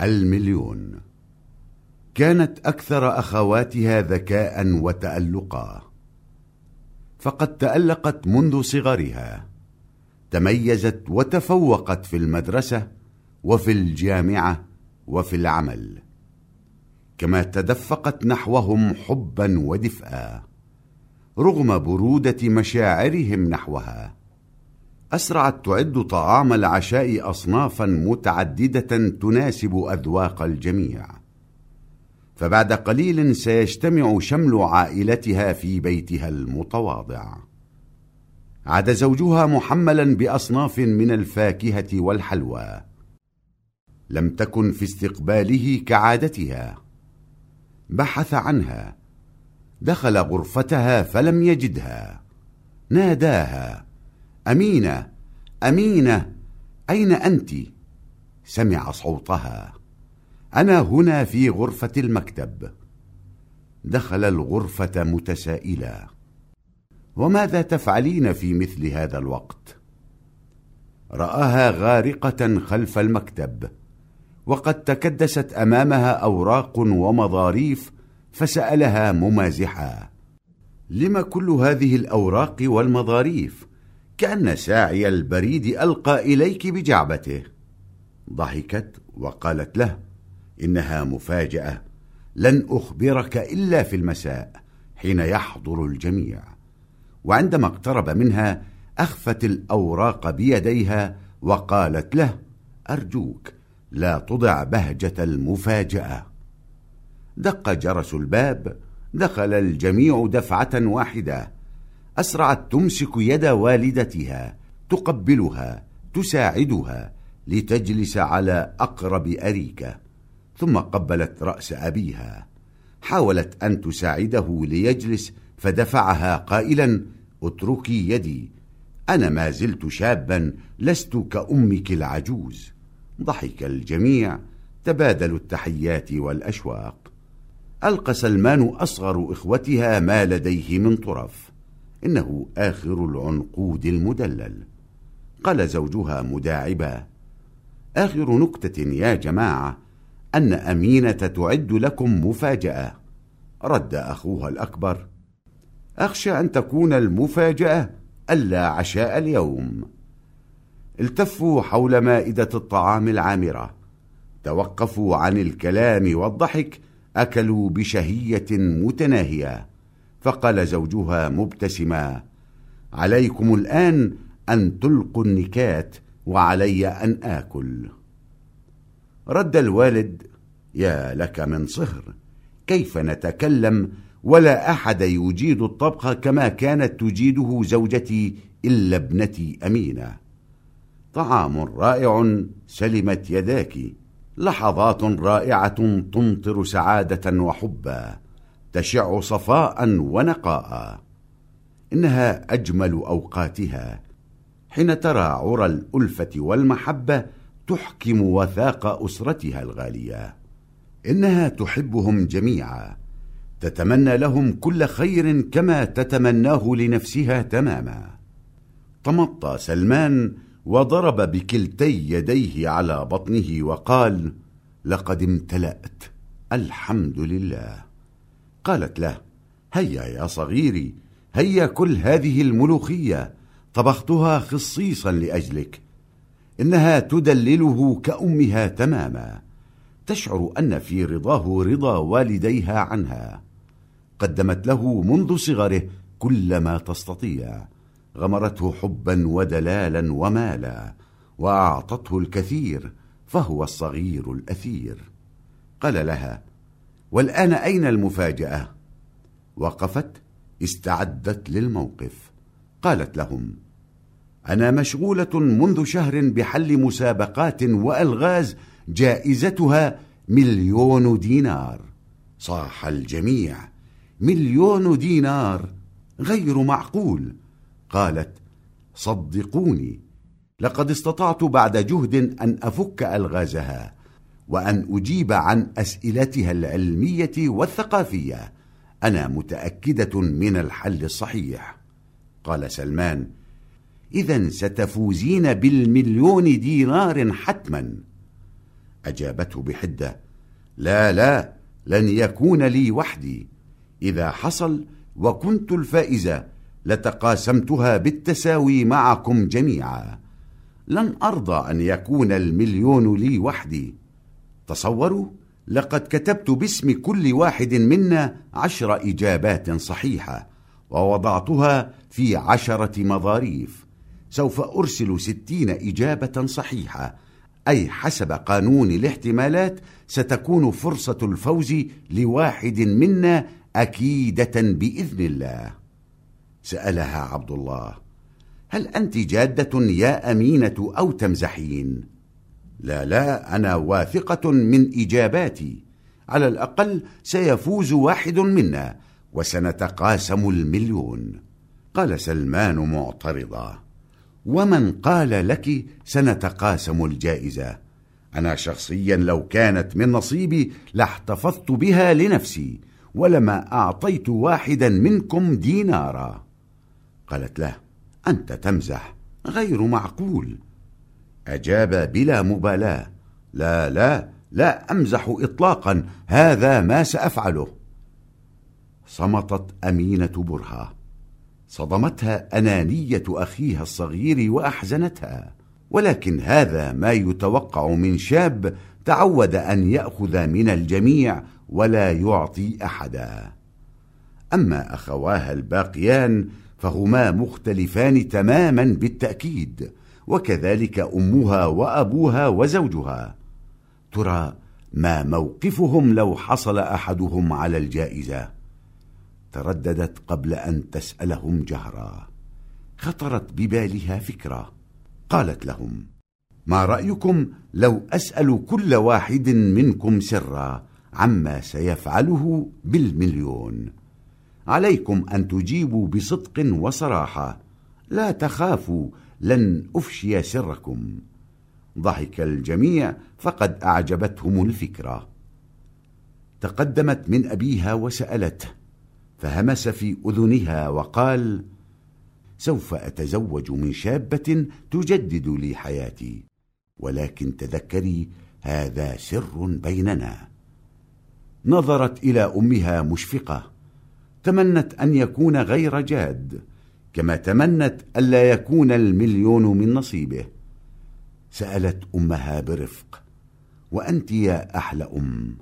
المليون. كانت أكثر أخواتها ذكاء وتألقا. فقد تألقت منذ صغرها. تميزت وتفوقت في المدرسة وفي الجامعة وفي العمل. كما تدفقت نحوهم حبا ودفئا رغم برودة مشاعرهم نحوها. أسرعت تعد طعام العشاء أصنافا متعددة تناسب أذواق الجميع. فبعد قليل سيجتمع شمل عائلتها في بيتها المتواضع. عاد زوجها محملا بأصناف من الفاكهة والحلوى. لم تكن في استقباله كعادتها. بحث عنها. دخل غرفتها فلم يجدها. ناداها. أمينة أمينة أين أنت؟ سمع صوتها. أنا هنا في غرفة المكتب. دخل الغرفة متسائلا. وماذا تفعلين في مثل هذا الوقت؟ رآها غارقة خلف المكتب. وقد تكدست أمامها أوراق ومظاريف فسألها ممازحا. لم كل هذه الأوراق والمظاريف كأن ساعي البريد ألقى إليك بجعبته. ضحكت وقالت له إنها مفاجأة لن أخبرك إلا في المساء حين يحضر الجميع. وعندما اقترب منها أخفت الأوراق بيديها وقالت له أرجوك لا تضع بهجة المفاجأة. دق جرس الباب دخل الجميع دفعة واحدة. أسرعت تمسك يد والدتها تقبلها تساعدها لتجلس على أقرب أريكة. ثم قبلت رأس أبيها. حاولت أن تساعده ليجلس فدفعها قائلا اتركي يدي أنا ما زلت شابا لست كأمك العجوز. ضحك الجميع تبادلوا التحيات والأشواق. ألقى سلمان أصغر إخوتها ما لديه من طرف. إنه آخر العنقود المدلل. قال زوجها مداعبا آخر نكتة يا جماعة أن أمينة تعد لكم مفاجأة. رد أخوها الأكبر أخشى أن تكون المفاجأة ألا عشاء اليوم. التفوا حول مائدة الطعام العامرة توقفوا عن الكلام والضحك أكلوا بشهية متناهية. فقال زوجها مبتسما عليكم الآن أن تلقوا النكات وعلي أن آكل. رد الوالد يا لك من صهر كيف نتكلم؟ ولا أحد يجيد الطبخ كما كانت تجيده زوجتي إلا ابنتي أمينة. طعام رائع سلمت يداك لحظات رائعة تمطر سعادة وحبا. تشع صفاء ونقاء. إنها أجمل أوقاتها. حين ترى عرى الألفة والمحبة تحكم وثاق أسرتها الغالية. إنها تحبهم جميعا. تتمنى لهم كل خير كما تتمناه لنفسها تماما. تمطى سلمان وضرب بكلتي يديه على بطنه وقال لقد امتلأت. الحمد لله. قالت له هيا يا صغيري هيا كل هذه الملوخية طبختها خصيصا لأجلك. إنها تدلله كأمها تماما. تشعر أن في رضاه رضا والديها عنها. قدمت له منذ صغره كل ما تستطيع. غمرته حبا ودلالا ومالا وأعطته الكثير فهو الصغير الأثير. قال لها والآن أين المفاجأة؟ وقفت استعدت للموقف. قالت لهم أنا مشغولة منذ شهر بحل مسابقات وألغاز جائزتها مليون دينار. صاح الجميع مليون دينار غير معقول. قالت صدقوني لقد استطعت بعد جهد أن أفك ألغازها. وأن أجيب عن أسئلتها العلمية والثقافية. أنا متأكدة من الحل الصحيح. قال سلمان إذا ستفوزين بالمليون دينار حتما. أجابته بحدة لا لا لن يكون لي وحدي. إذا حصل وكنت الفائزة لتقاسمتها بالتساوي معكم جميعا. لن أرضى أن يكون المليون لي وحدي. تصوروا لقد كتبت باسم كل واحد منا عشر إجابات صحيحة ووضعتها في عشرة مظاريف. سوف أرسل ستين إجابة صحيحة. أي حسب قانون الاحتمالات ستكون فرصة الفوز لواحد منا أكيدة بإذن الله. سألها عبد الله. هل أنت جادة يا أمينة أو تمزحين؟ لا لا أنا واثقة من إجاباتي. على الأقل سيفوز واحد منا وسنتقاسم المليون. قال سلمان معترضا ومن قال لك سنتقاسم الجائزة؟ أنا شخصيا لو كانت من نصيبي لاحتفظت بها لنفسي ولما أعطيت واحدا منكم دينارا. قالت له أنت تمزح غير معقول. أجاب بلا مبالاة. لا لا لا أمزح إطلاقا. هذا ما سأفعله. صمتت أمينة برهة. صدمتها أنانية أخيها الصغير وأحزنتها. ولكن هذا ما يتوقع من شاب تعود أن يأخذ من الجميع ولا يعطي أحدا. أما أخواها الباقيان فهما مختلفان تماما بالتأكيد. وكذلك أمها وأبوها وزوجها. ترى ما موقفهم لو حصل أحدهم على الجائزة. ترددت قبل أن تسألهم جهرا. خطرت ببالها فكرة. قالت لهم ما رأيكم لو أسأل كل واحد منكم سرا عما سيفعله بالمليون؟ عليكم أن تجيبوا بصدق وصراحة. لا تخافوا لن أفشي سركم. ضحك الجميع فقد أعجبتهم الفكرة. تقدمت من أبيها وسألته فهمس في أذنها وقال سوف أتزوج من شابة تجدد لي حياتي ولكن تذكري هذا سر بيننا. نظرت إلى أمها مشفقة تمنت أن يكون غير جاد كما تمنت ألا يكون المليون من نصيبه. سألت أمها برفق وأنت يا أحلى أم؟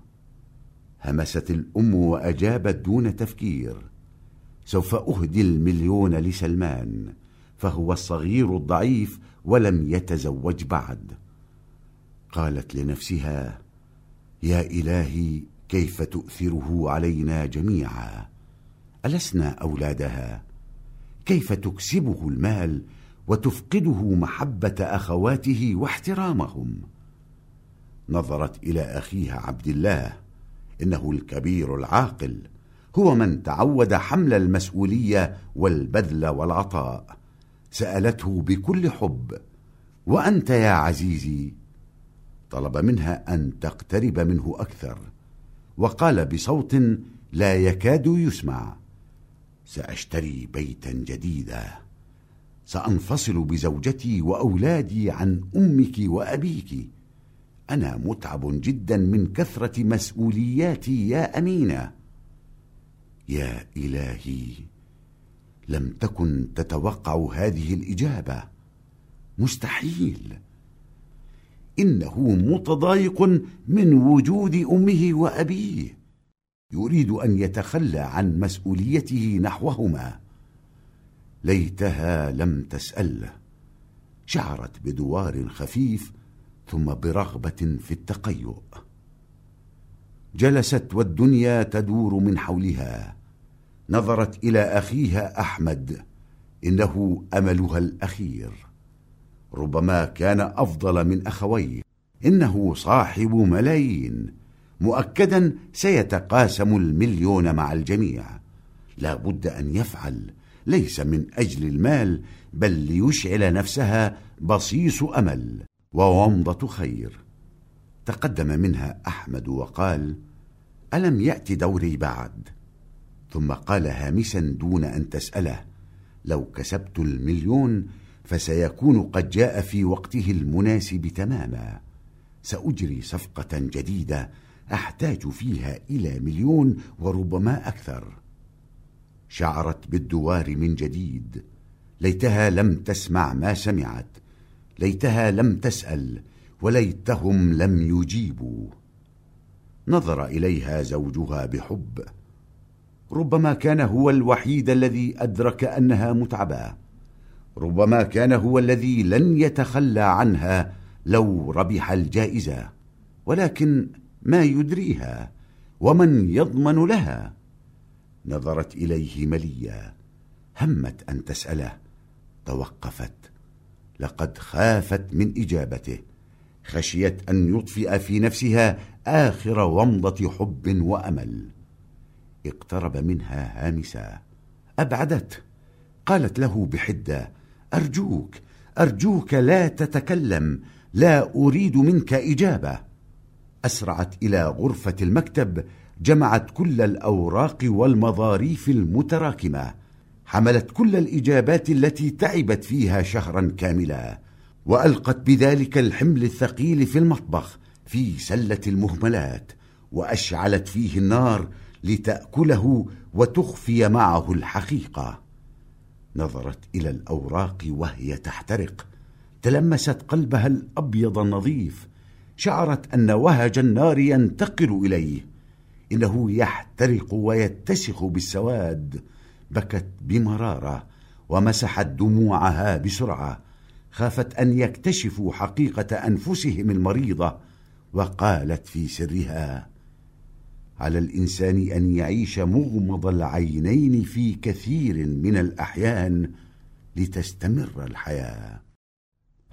همست الأم وأجابت دون تفكير. سوف أهدي المليون لسلمان فهو الصغير الضعيف ولم يتزوج بعد. قالت لنفسها يا إلهي كيف تؤثره علينا جميعا؟ ألسنا أولادها؟ كيف تكسبه المال وتفقده محبة أخواته واحترامهم؟ نظرت إلى أخيها عبد الله. إنه الكبير العاقل هو من تعود حمل المسؤولية والبذل والعطاء. سألته بكل حب وأنت يا عزيزي؟ طلب منها أن تقترب منه أكثر وقال بصوت لا يكاد يسمع. سأشتري بيتا جديدا. سأنفصل بزوجتي وأولادي عن أمك وأبيك. أنا متعب جدا من كثرة مسؤولياتي يا أمينة. يا إلهي لم تكن تتوقع هذه الإجابة. مستحيل. إنه متضايق من وجود أمه وأبيه. يريد أن يتخلى عن مسؤوليته نحوهما. ليتها لم تسأله شعرت بدوار خفيف ثم برغبة في التقيؤ. جلست والدنيا تدور من حولها. نظرت إلى أخيها أحمد. إنه أملها الأخير. ربما كان أفضل من أخويه. إنه صاحب ملايين. مؤكدا سيتقاسم المليون مع الجميع. لا بد أن يفعل ليس من أجل المال بل ليشعل نفسها بصيص أمل وومضة خير. تقدم منها أحمد وقال ألم يأت دوري بعد؟ ثم قال هامسا دون أن تسأله لو كسبت المليون فسيكون قد جاء في وقته المناسب تماما. سأجري صفقة جديدة أحتاج فيها إلى مليون وربما أكثر. شعرت بالدوار من جديد. ليتها لم تسمع ما سمعت. ليتها لم تسأل وليتهم لم يجيبوا. نظر إليها زوجها بحب. ربما كان هو الوحيد الذي أدرك أنها متعبة. ربما كان هو الذي لن يتخلى عنها لو ربح الجائزة. ولكن ما يدريها ومن يضمن لها. نظرت إليه مليا همت أن تسأله. توقفت. لقد خافت من إجابته. خشيت أن يطفئ في نفسها آخر ومضة حب وأمل. اقترب منها هامسا. أبعدت. قالت له بحدة أرجوك أرجوك لا تتكلم لا أريد منك إجابة. أسرعت إلى غرفة المكتب جمعت كل الأوراق والمظاريف المتراكمة. حملت كل الإجابات التي تعبت فيها شهرا كاملا. وألقت بذلك الحمل الثقيل في المطبخ في سلة المهملات. وأشعلت فيه النار لتأكله وتخفي معه الحقيقة. نظرت إلى الأوراق وهي تحترق. تلمست قلبها الأبيض النظيف. شعرت أن وهج النار ينتقل إليه. إنه يحترق ويتسخ بالسواد. بكت بمرارة ومسحت دموعها بسرعة. خافت أن يكتشفوا حقيقة أنفسهم المريضة وقالت في سرها على الإنسان أن يعيش مغمض العينين في كثير من الأحيان لتستمر الحياة.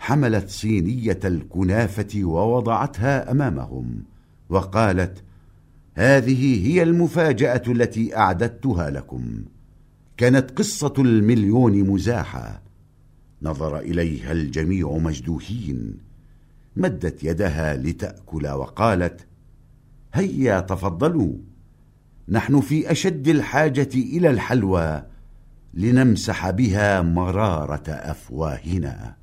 حملت صينية الكنافة ووضعتها أمامهم وقالت هذه هي المفاجأة التي أعددتها لكم. كانت قصة المليون مزاحة نظر إليها الجميع مجدوهين مدت يدها لتأكل وقالت هيا تفضلوا. نحن في أشد الحاجة إلى الحلوى لنمسح بها مرارة أفواهنا.